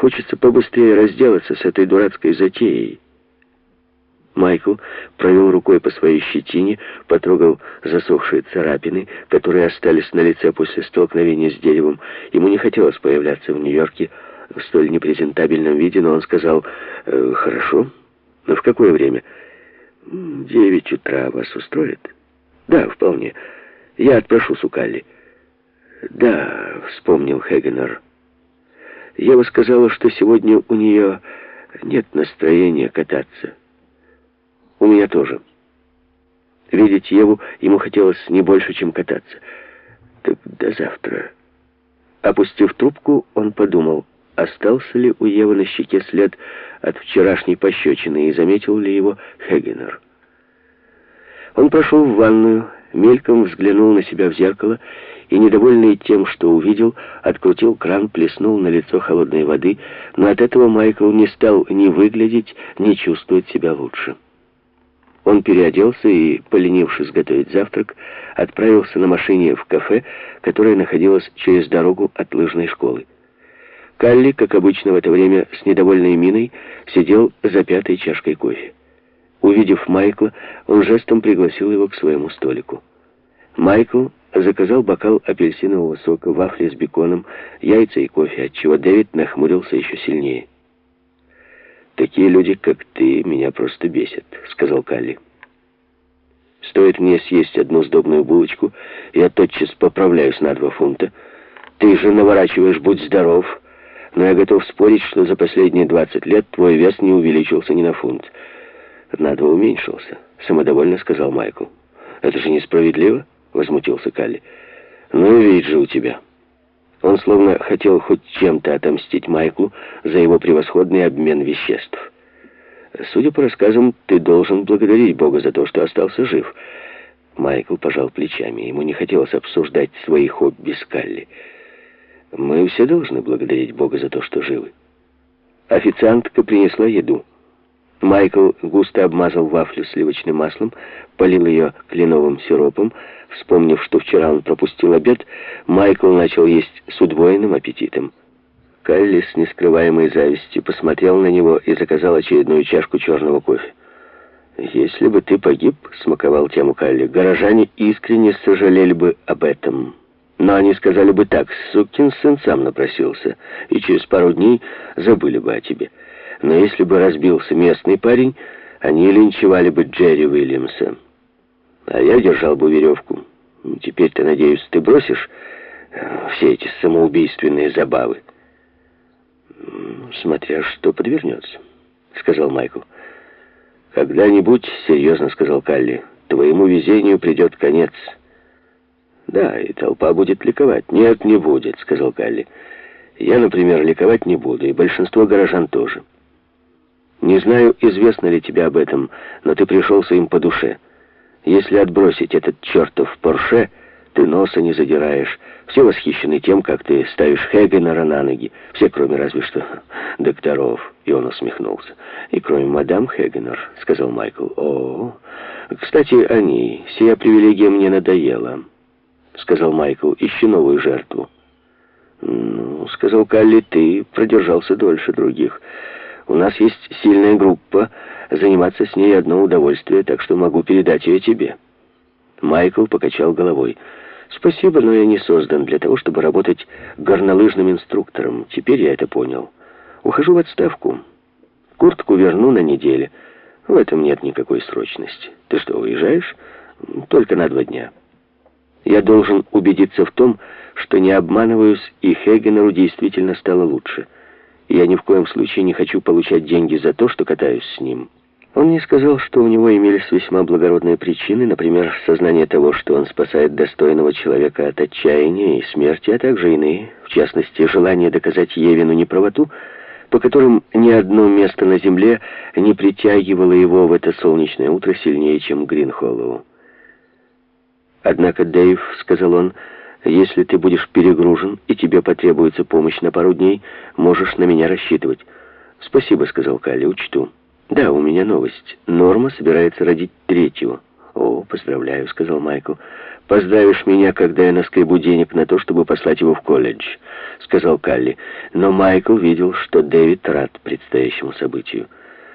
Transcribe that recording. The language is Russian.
Хочется побыстрее разделаться с этой дурацкой затеей. Майкл провел рукой по своей щетине, потрогал засохшие царапины, которые остались на лице после столкновения с деревом. Ему не хотелось появляться в Нью-Йорке в столь непрезентабельном виде, но он сказал «Э, «Хорошо. Но в какое время?» «Девять утра вас устроит?» «Да, вполне. Я отпрошусь у Калли». «Да», — вспомнил Хегенер. «Ева сказала, что сегодня у нее нет настроения кататься». У меня тоже. Видеть Еву ему хотелось не больше, чем кататься. Так до завтра. Опустив трубку, он подумал, остался ли у Евы на щеке след от вчерашней пощечины и заметил ли его Хегенер. Он прошел в ванную, мельком взглянул на себя в зеркало и, недовольный тем, что увидел, открутил кран, плеснул на лицо холодной воды, но от этого Майкл не стал ни выглядеть, ни чувствовать себя лучше. Он переоделся и, поленившись готовить завтрак, отправился на машине в кафе, которое находилось через дорогу от лыжной школы. Калли, как обычно в это время, с недовольной миной, сидел за пятой чашкой кофе. Увидев Майкла, он жестом пригласил его к своему столику. Майкл заказал бокал апельсинового сока, вафли с беконом, яйца и кофе, отчего Дэвид нахмурился еще сильнее. «Такие люди, как ты, меня просто бесят», — сказал Калли. «Стоит мне съесть одну сдобную булочку, я тотчас поправляюсь на два фунта. Ты же наворачиваешь, будь здоров, но я готов спорить, что за последние 20 лет твой вес не увеличился ни на фунт. На два уменьшился», — самодовольно сказал Майкл. «Это же несправедливо», — возмутился Калли. «Ну вид же у тебя». Он словно хотел хоть чем-то отомстить Майклу за его превосходный обмен веществ. «Судя по рассказам, ты должен благодарить Бога за то, что остался жив». Майкл пожал плечами. Ему не хотелось обсуждать свои хобби с Калли. «Мы все должны благодарить Бога за то, что живы». Официантка принесла еду. Майкл густо обмазал вафлю сливочным маслом, полил ее кленовым сиропом. Вспомнив, что вчера он пропустил обед, Майкл начал есть с удвоенным аппетитом. Калли с нескрываемой завистью посмотрел на него и заказал очередную чашку черного кофе. «Если бы ты погиб», — смаковал тему Калли, — «горожане искренне сожалели бы об этом». Но они сказали бы так, сукин сын сам напросился, и через пару дней забыли бы о тебе. Но если бы разбился местный парень, они линчевали бы Джерри Уильямса. А я держал бы веревку. Теперь-то, надеюсь, ты бросишь э, все эти самоубийственные забавы. Смотря что подвернется, сказал Майкл. Когда-нибудь, серьезно сказал Калли, твоему везению придет конец. Да, и толпа будет ликовать. Нет, не будет, сказал Калли. Я, например, ликовать не буду, и большинство горожан тоже. Не знаю, известно ли тебе об этом, но ты пришелся им по душе. Если отбросить этот чертов Порше, ты носа не задираешь. Все восхищены тем, как ты ставишь Хегенера на ноги. Все, кроме разве что докторов. И он усмехнулся. И кроме мадам Хегенер, сказал Майкл. О, кстати, они. Сия привилегия мне надоела, сказал Майкл. Ищи новую жертву. Ну, сказал Калли, ты продержался дольше других. У нас есть сильная группа, заниматься с ней одно удовольствие, так что могу передать ее тебе». Майкл покачал головой. «Спасибо, но я не создан для того, чтобы работать горнолыжным инструктором. Теперь я это понял. Ухожу в отставку. Куртку верну на неделе. В этом нет никакой срочности. Ты что, уезжаешь? Только на два дня. Я должен убедиться в том, что не обманываюсь, и Хегенеру действительно стало лучше» я ни в коем случае не хочу получать деньги за то, что катаюсь с ним. Он мне сказал, что у него имелись весьма благородные причины, например, сознание того, что он спасает достойного человека от отчаяния и смерти, а также иные, в частности, желание доказать Евину неправоту, по которым ни одно место на земле не притягивало его в это солнечное утро сильнее, чем Гринхоллоу. «Однако, Дэйв», — сказал он, — если ты будешь перегружен, и тебе потребуется помощь на пару дней, можешь на меня рассчитывать». «Спасибо», — сказал Калли, — «учту». «Да, у меня новость. Норма собирается родить третьего». «О, поздравляю», — сказал Майкл. «Поздравишь меня, когда я наскребу денег на то, чтобы послать его в колледж», — сказал Калли. Но Майкл видел, что Дэвид рад предстоящему событию.